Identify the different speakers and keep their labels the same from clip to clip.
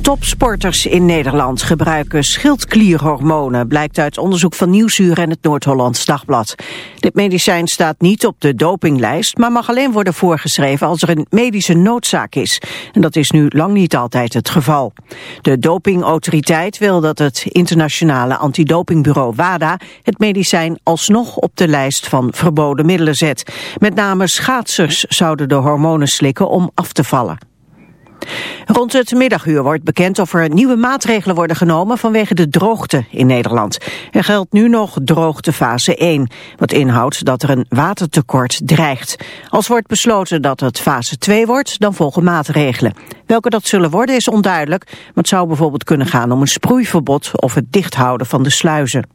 Speaker 1: Topsporters in Nederland gebruiken schildklierhormonen... blijkt uit onderzoek van Nieuwsuur en het Noord-Hollands Dagblad. Dit medicijn staat niet op de dopinglijst... maar mag alleen worden voorgeschreven als er een medische noodzaak is. En dat is nu lang niet altijd het geval. De dopingautoriteit wil dat het internationale antidopingbureau WADA... het medicijn alsnog op de lijst van verboden middelen zet. Met name schaatsers zouden de hormonen slikken om af te vallen. Rond het middaguur wordt bekend of er nieuwe maatregelen worden genomen vanwege de droogte in Nederland. Er geldt nu nog droogtefase 1, wat inhoudt dat er een watertekort dreigt. Als wordt besloten dat het fase 2 wordt, dan volgen maatregelen. Welke dat zullen worden is onduidelijk, maar het zou bijvoorbeeld kunnen gaan om een sproeiverbod of het dichthouden van de sluizen.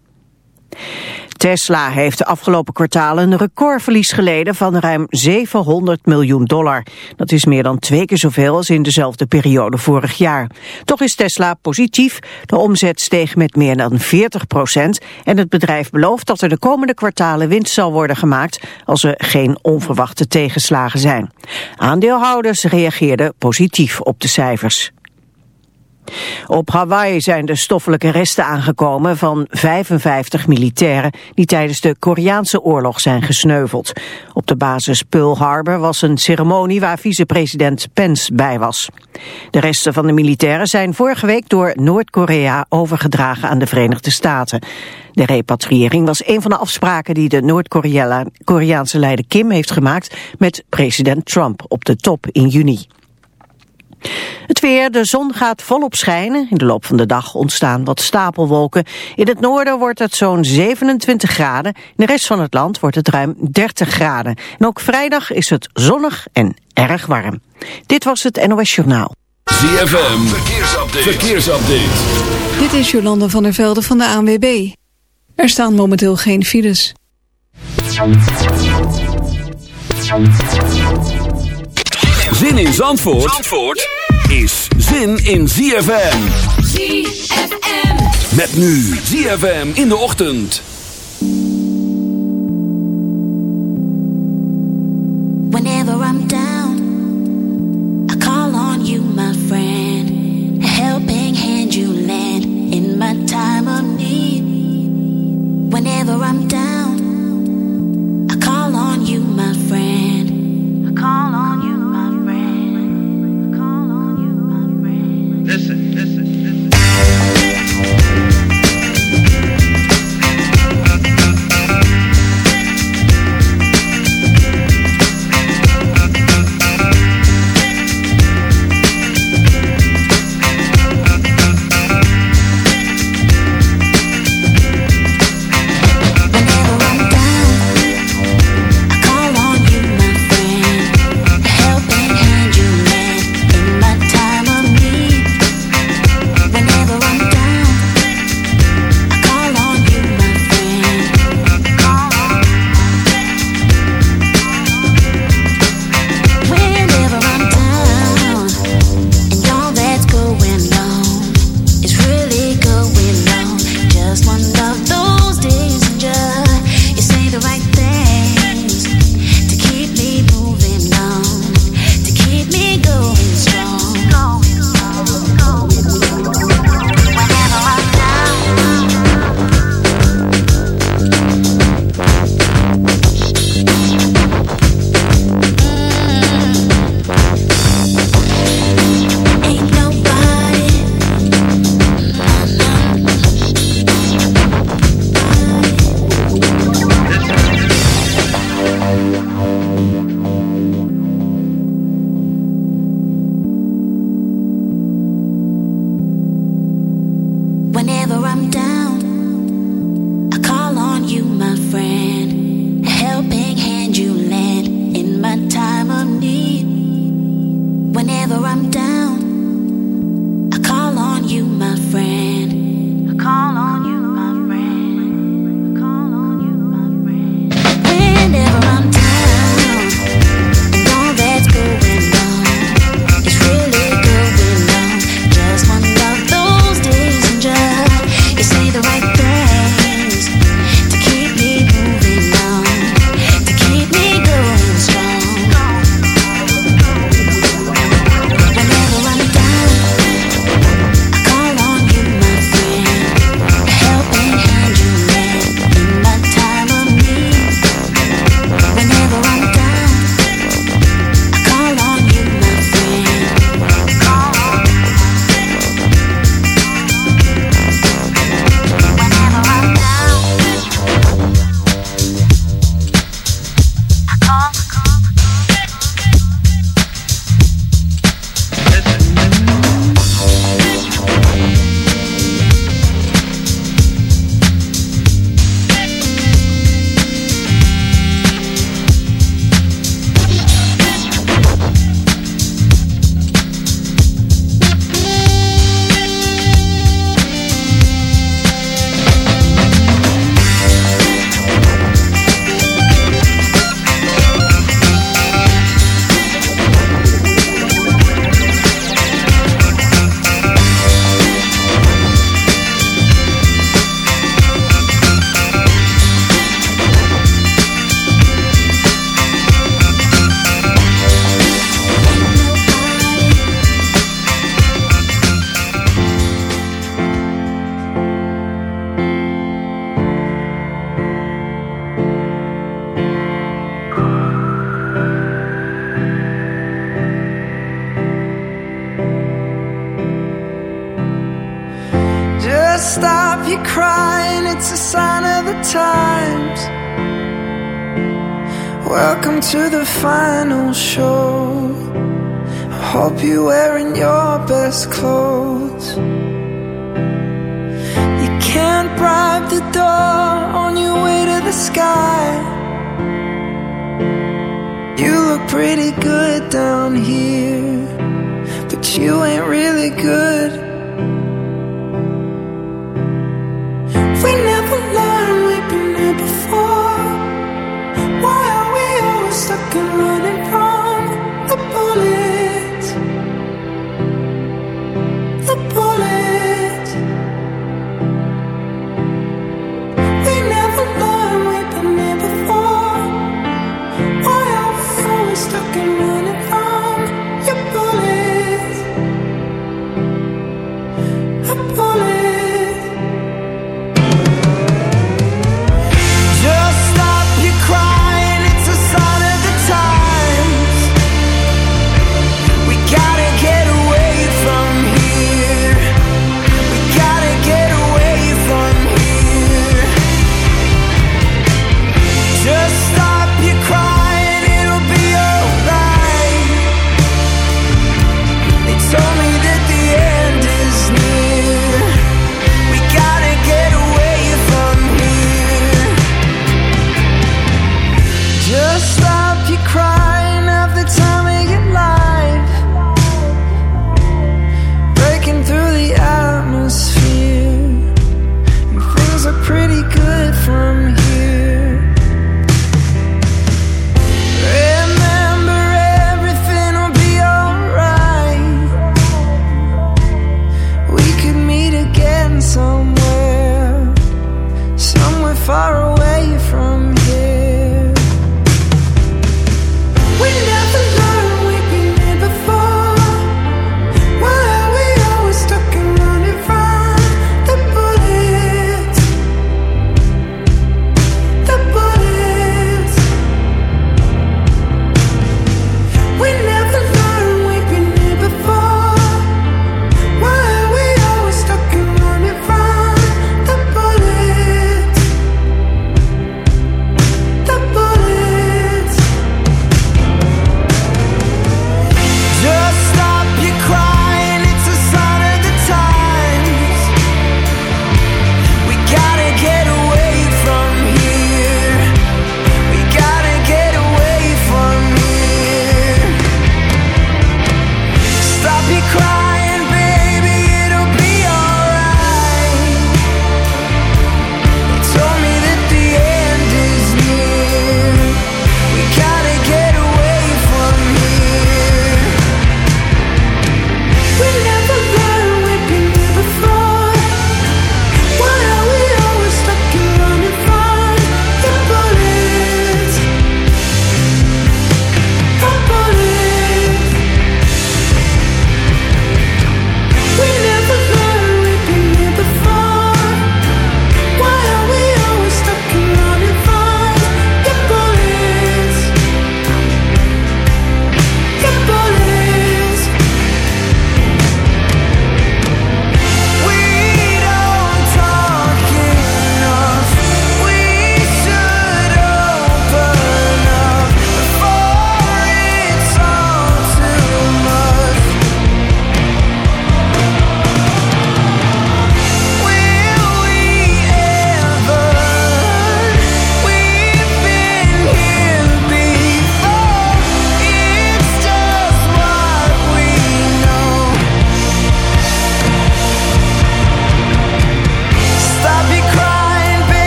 Speaker 1: Tesla heeft de afgelopen kwartalen een recordverlies geleden van ruim 700 miljoen dollar. Dat is meer dan twee keer zoveel als in dezelfde periode vorig jaar. Toch is Tesla positief. De omzet steeg met meer dan 40 procent. En het bedrijf belooft dat er de komende kwartalen winst zal worden gemaakt als er geen onverwachte tegenslagen zijn. Aandeelhouders reageerden positief op de cijfers. Op Hawaii zijn de stoffelijke resten aangekomen van 55 militairen die tijdens de Koreaanse oorlog zijn gesneuveld. Op de basis Pearl Harbor was een ceremonie waar vicepresident Pence bij was. De resten van de militairen zijn vorige week door Noord-Korea overgedragen aan de Verenigde Staten. De repatriëring was een van de afspraken die de Noord-Koreaanse leider Kim heeft gemaakt met president Trump op de top in juni. Het weer, de zon gaat volop schijnen. In de loop van de dag ontstaan wat stapelwolken. In het noorden wordt het zo'n 27 graden. In de rest van het land wordt het ruim 30 graden. En ook vrijdag is het zonnig en erg warm. Dit was het NOS Journaal.
Speaker 2: ZFM, verkeersupdate. verkeersupdate.
Speaker 3: Dit is Jolanda van der Velde van de ANWB. Er staan momenteel geen files.
Speaker 2: Zin in Zandvoort? Zandvoort? is zin in ZFM. ZFM. Met nu ZFM in de ochtend.
Speaker 4: Whenever I'm down, I call on you, my friend. A helping hand you lend in my time of need. Whenever I'm down,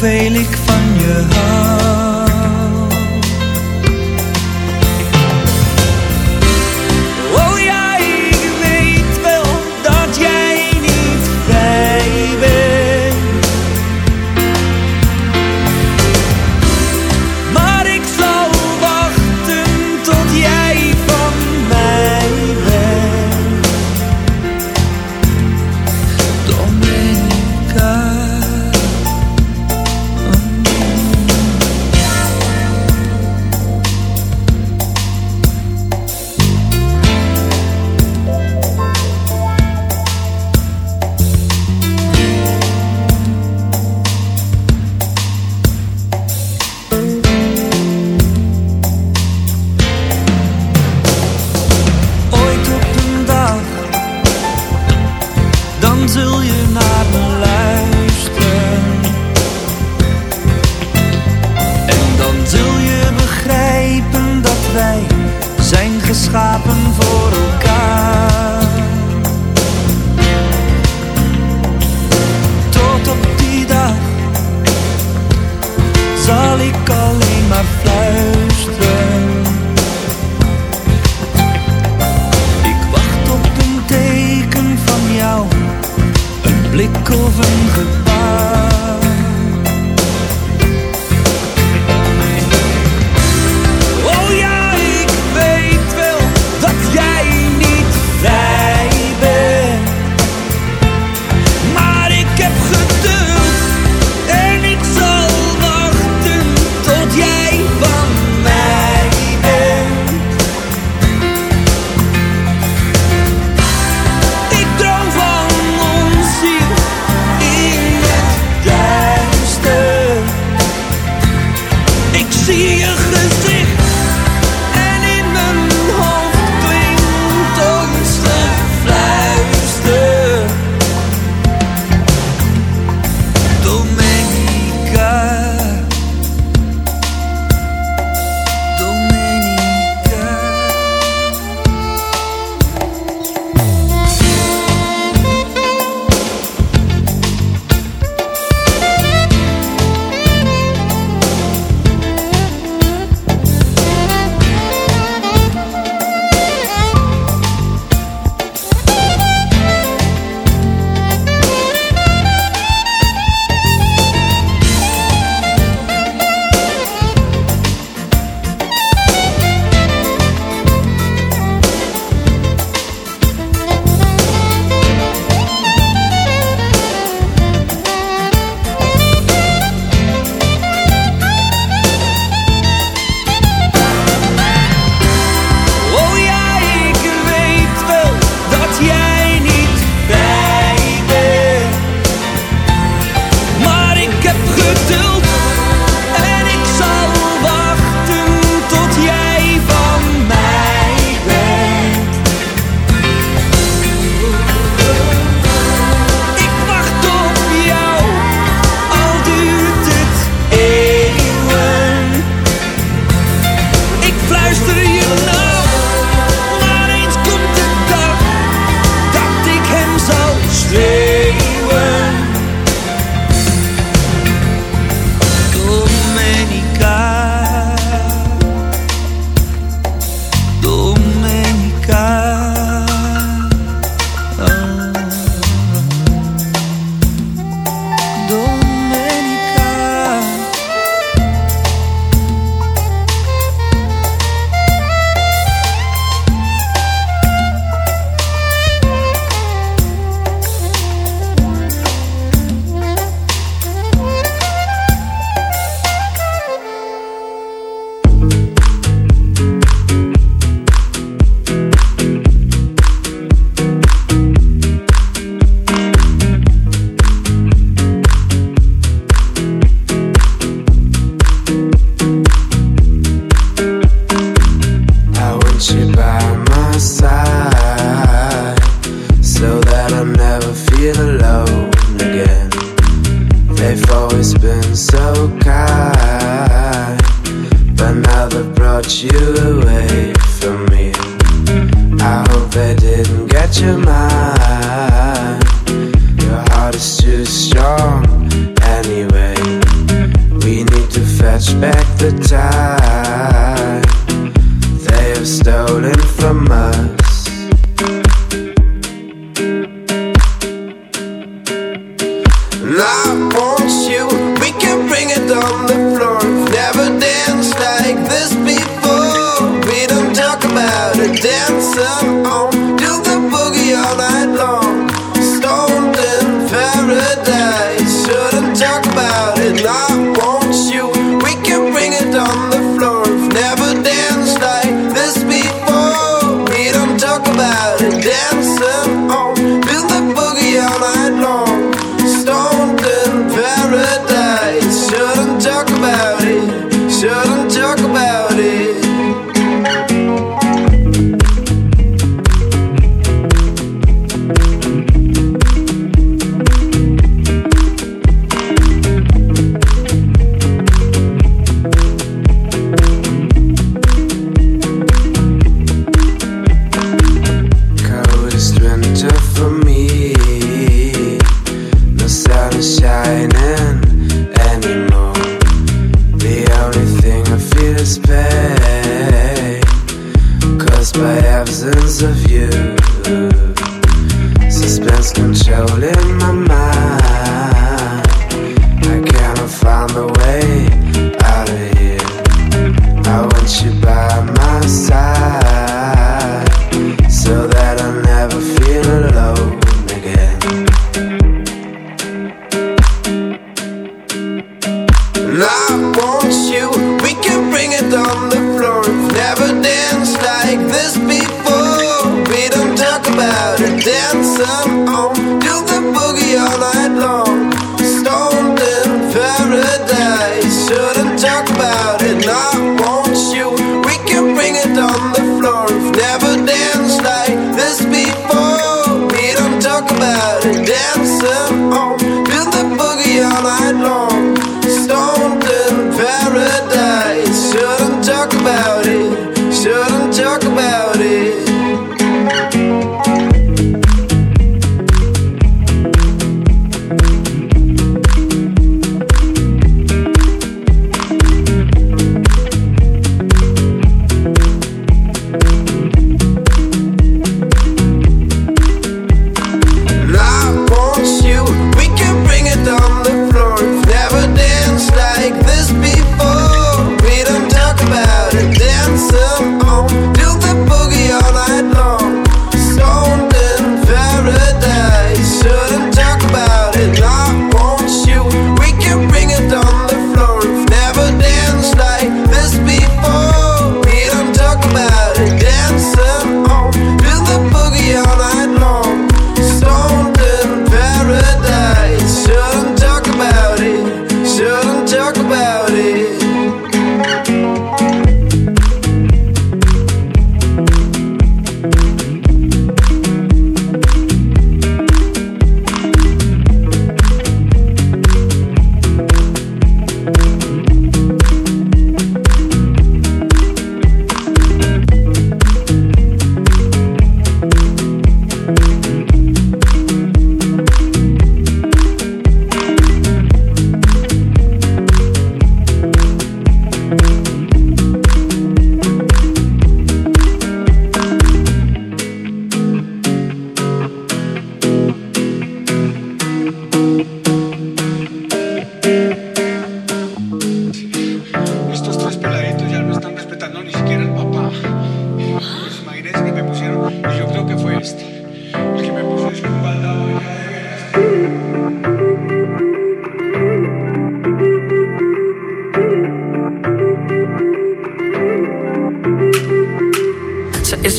Speaker 5: Veel ik van je
Speaker 6: hou.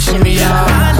Speaker 7: shimmy, yeah,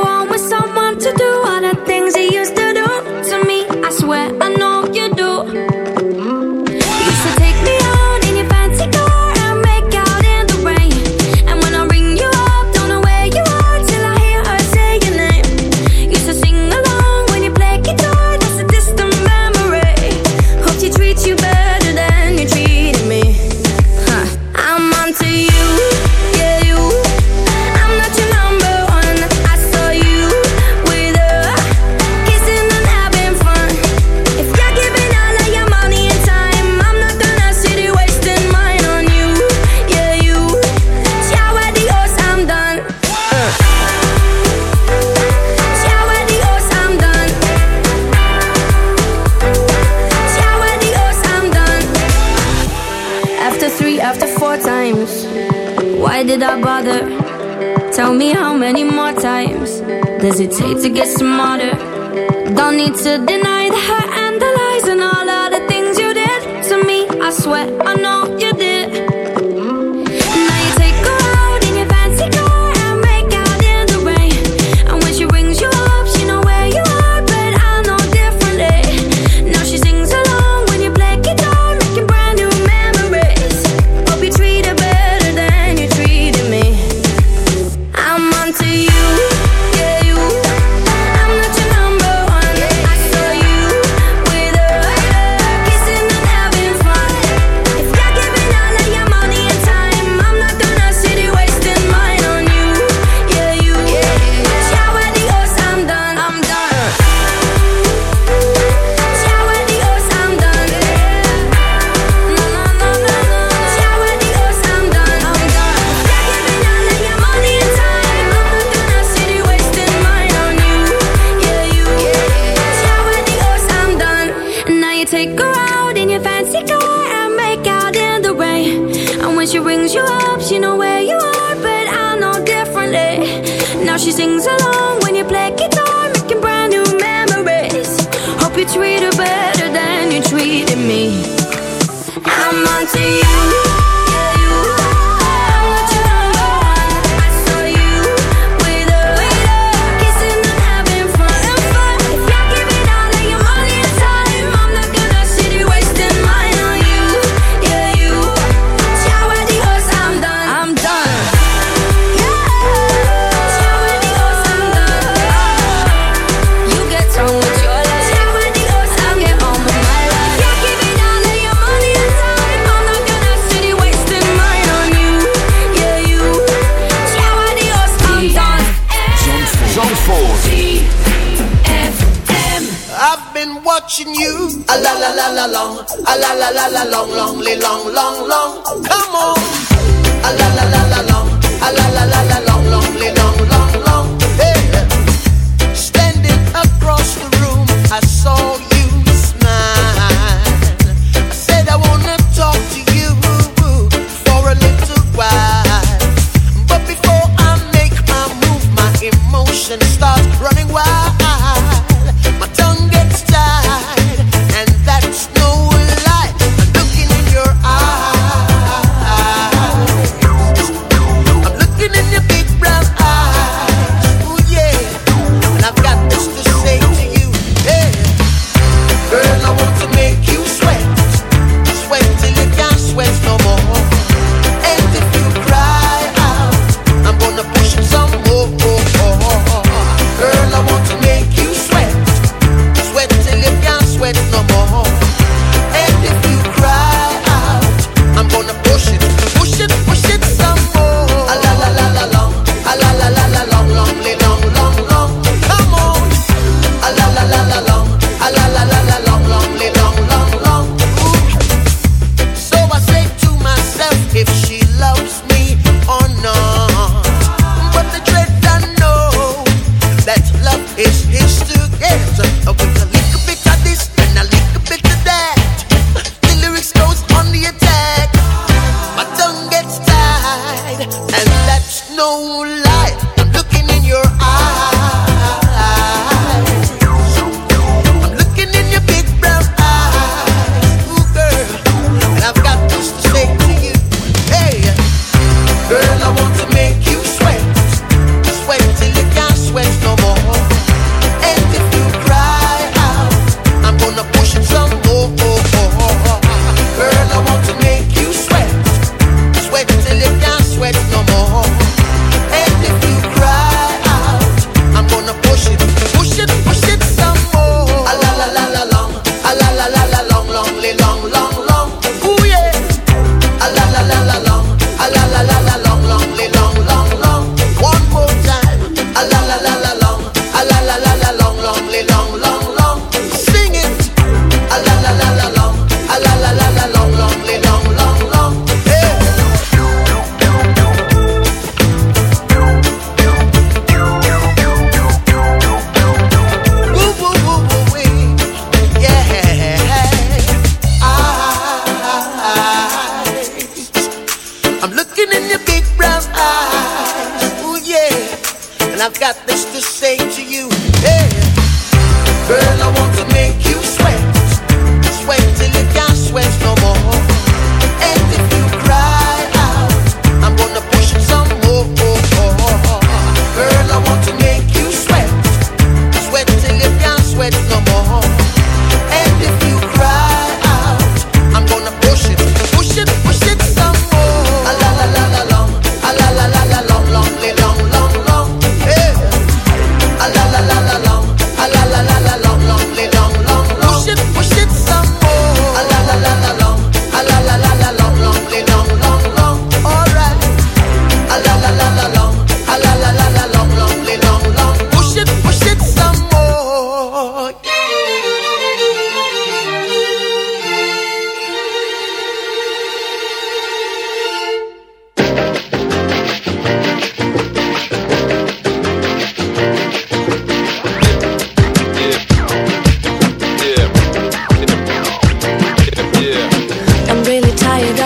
Speaker 8: to get smarter. Don't need to deny the hurt and the lies and all of the things you did to me. I swear, I know you did. Now you take a in your fancy car and make out in the rain. And when she rings you up, she where you are, but I know differently. Now she sings along when you play guitar, making brand new memories. Hope you treat her better than you treated me. I'm onto you.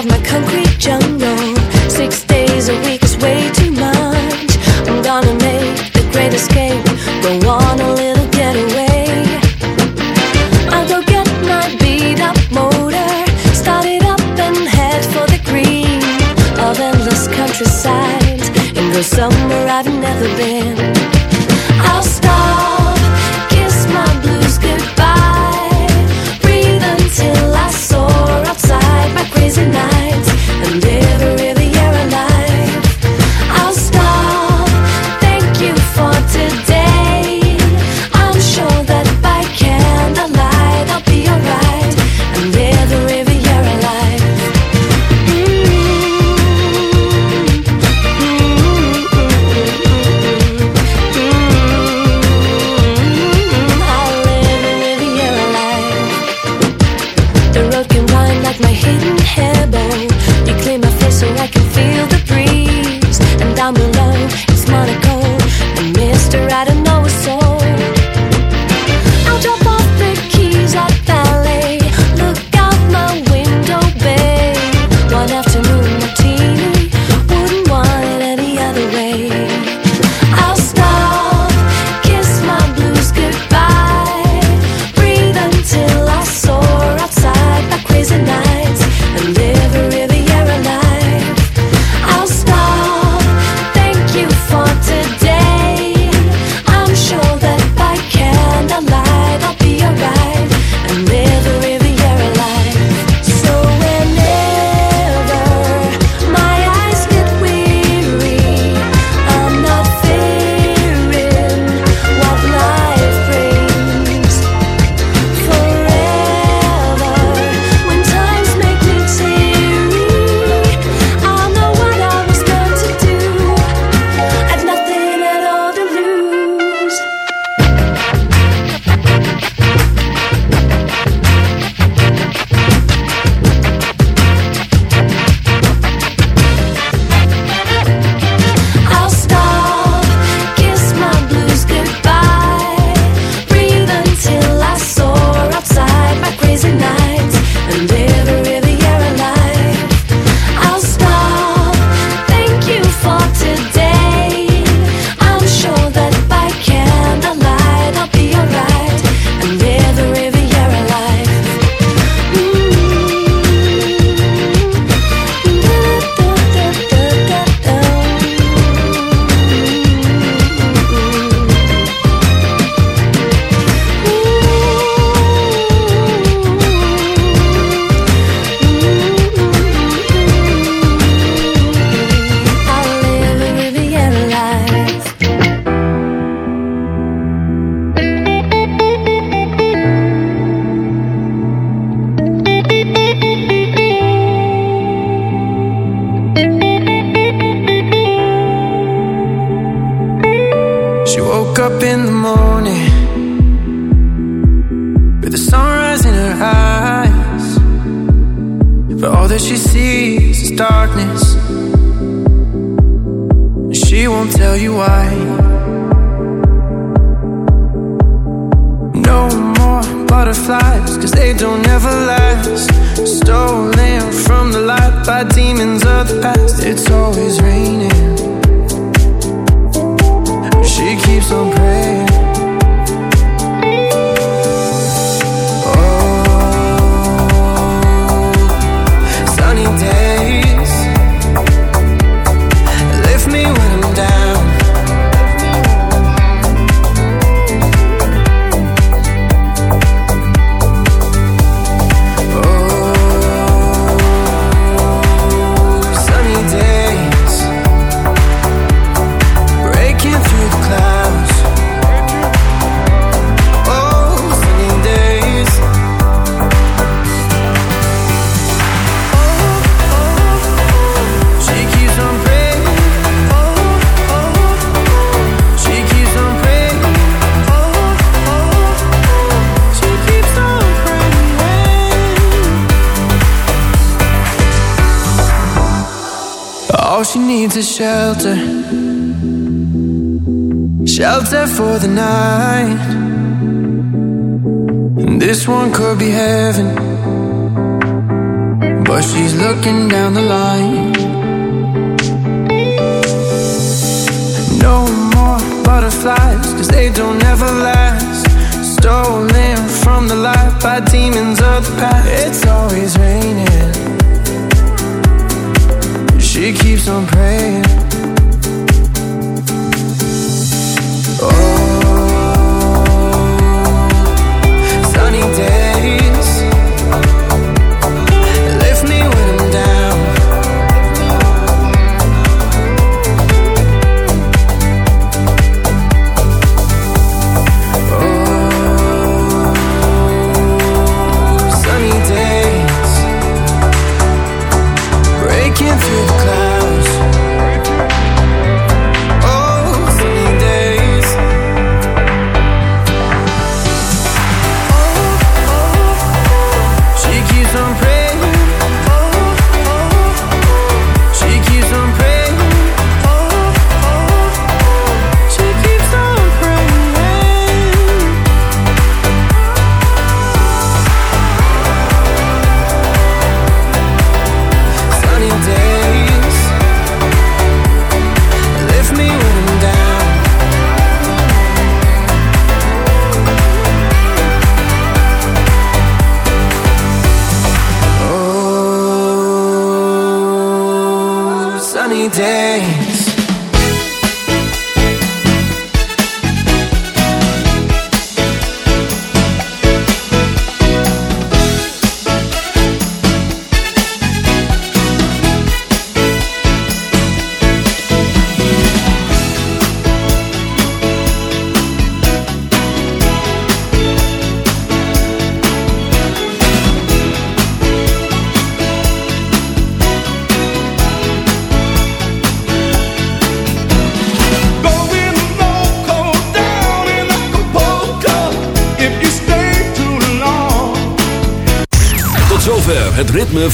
Speaker 8: My
Speaker 9: concrete jungle.